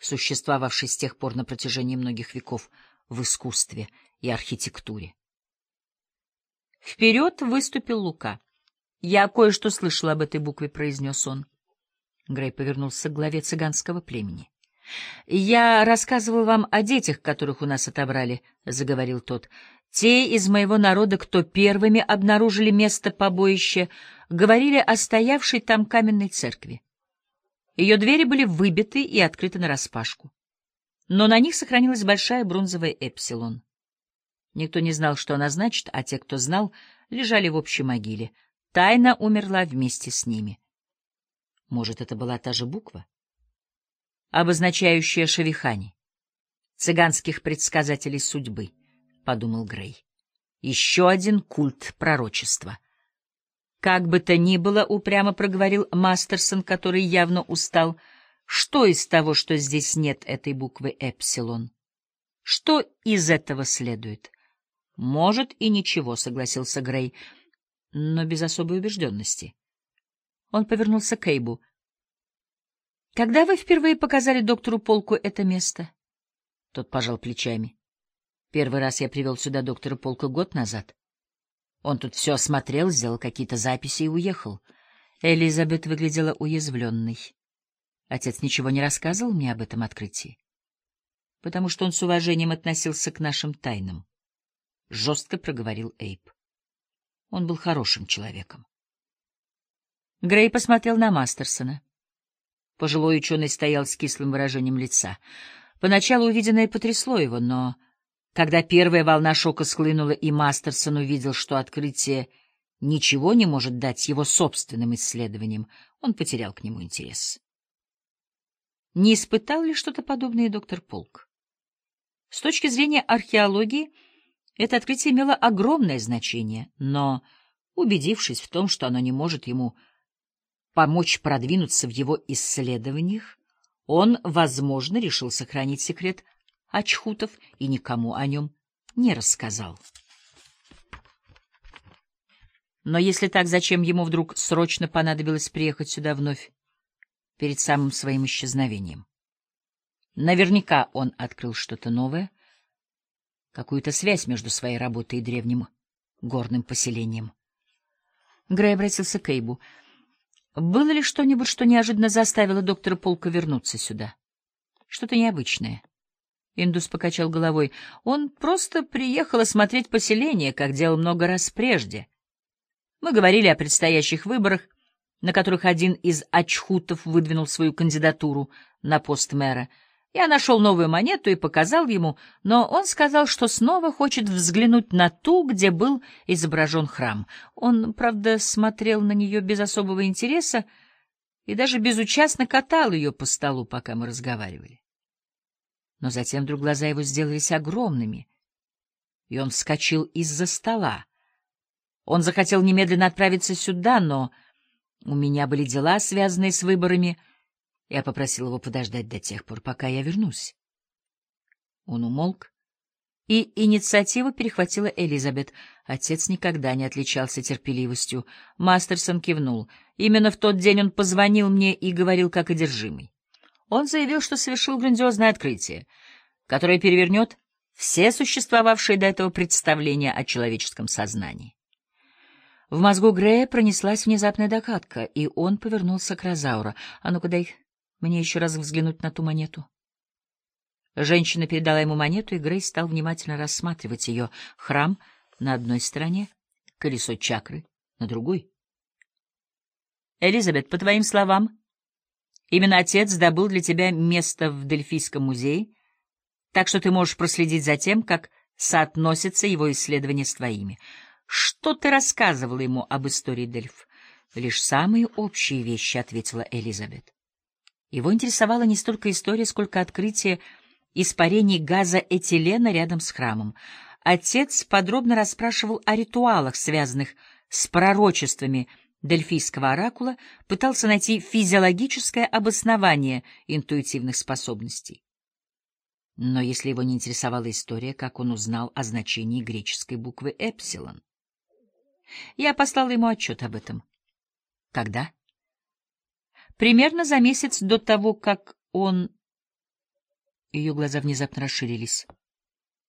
существовавший с тех пор на протяжении многих веков в искусстве и архитектуре. Вперед выступил Лука. «Я кое-что слышал об этой букве», — произнес он. Грей повернулся к главе цыганского племени. «Я рассказывал вам о детях, которых у нас отобрали», — заговорил тот. «Те из моего народа, кто первыми обнаружили место побоища, говорили о стоявшей там каменной церкви. Ее двери были выбиты и открыты нараспашку. Но на них сохранилась большая бронзовая эпсилон. Никто не знал, что она значит, а те, кто знал, лежали в общей могиле. Тайна умерла вместе с ними. Может, это была та же буква? Обозначающая Шавихани, цыганских предсказателей судьбы, — подумал Грей. Еще один культ пророчества — как бы то ни было, упрямо проговорил Мастерсон, который явно устал, что из того, что здесь нет этой буквы «эпсилон»? Что из этого следует? Может, и ничего, согласился Грей, но без особой убежденности. Он повернулся к Эйбу. Когда вы впервые показали доктору Полку это место? Тот пожал плечами. Первый раз я привел сюда доктора Полка год назад. Он тут все осмотрел, сделал какие-то записи и уехал. Элизабет выглядела уязвленной. Отец ничего не рассказывал мне об этом открытии, потому что он с уважением относился к нашим тайнам. Жестко проговорил Эйп. Он был хорошим человеком. Грей посмотрел на Мастерсона. Пожилой ученый стоял с кислым выражением лица. Поначалу увиденное потрясло его, но когда первая волна шока схлынула, и Мастерсон увидел, что открытие ничего не может дать его собственным исследованиям, он потерял к нему интерес. Не испытал ли что-то подобное доктор Полк? С точки зрения археологии, это открытие имело огромное значение, но, убедившись в том, что оно не может ему помочь продвинуться в его исследованиях, он, возможно, решил сохранить секрет Ачхутов и никому о нем не рассказал. Но если так, зачем ему вдруг срочно понадобилось приехать сюда вновь, перед самым своим исчезновением? Наверняка он открыл что-то новое, какую-то связь между своей работой и древним горным поселением. Грей обратился к Эйбу. Было ли что-нибудь, что неожиданно заставило доктора Полка вернуться сюда? Что-то необычное. Индус покачал головой. Он просто приехал осмотреть поселение, как делал много раз прежде. Мы говорили о предстоящих выборах, на которых один из ачхутов выдвинул свою кандидатуру на пост мэра. Я нашел новую монету и показал ему, но он сказал, что снова хочет взглянуть на ту, где был изображен храм. Он, правда, смотрел на нее без особого интереса и даже безучастно катал ее по столу, пока мы разговаривали. Но затем вдруг глаза его сделались огромными, и он вскочил из-за стола. Он захотел немедленно отправиться сюда, но у меня были дела, связанные с выборами. Я попросил его подождать до тех пор, пока я вернусь. Он умолк, и инициативу перехватила Элизабет. Отец никогда не отличался терпеливостью. Мастерсон кивнул. Именно в тот день он позвонил мне и говорил как одержимый. Он заявил, что совершил грандиозное открытие, которое перевернет все существовавшие до этого представления о человеческом сознании. В мозгу Грея пронеслась внезапная догадка, и он повернулся к Розаура. «А ну-ка дай мне еще раз взглянуть на ту монету». Женщина передала ему монету, и Грей стал внимательно рассматривать ее. Храм на одной стороне, колесо чакры на другой. «Элизабет, по твоим словам, Именно отец добыл для тебя место в Дельфийском музее, так что ты можешь проследить за тем, как соотносятся его исследования с твоими. Что ты рассказывала ему об истории Дельф? Лишь самые общие вещи, — ответила Элизабет. Его интересовала не столько история, сколько открытие испарений газа этилена рядом с храмом. Отец подробно расспрашивал о ритуалах, связанных с пророчествами Дельфийского оракула пытался найти физиологическое обоснование интуитивных способностей. Но если его не интересовала история, как он узнал о значении греческой буквы «эпсилон»? Я послала ему отчет об этом. Когда? Примерно за месяц до того, как он Ее глаза внезапно расширились.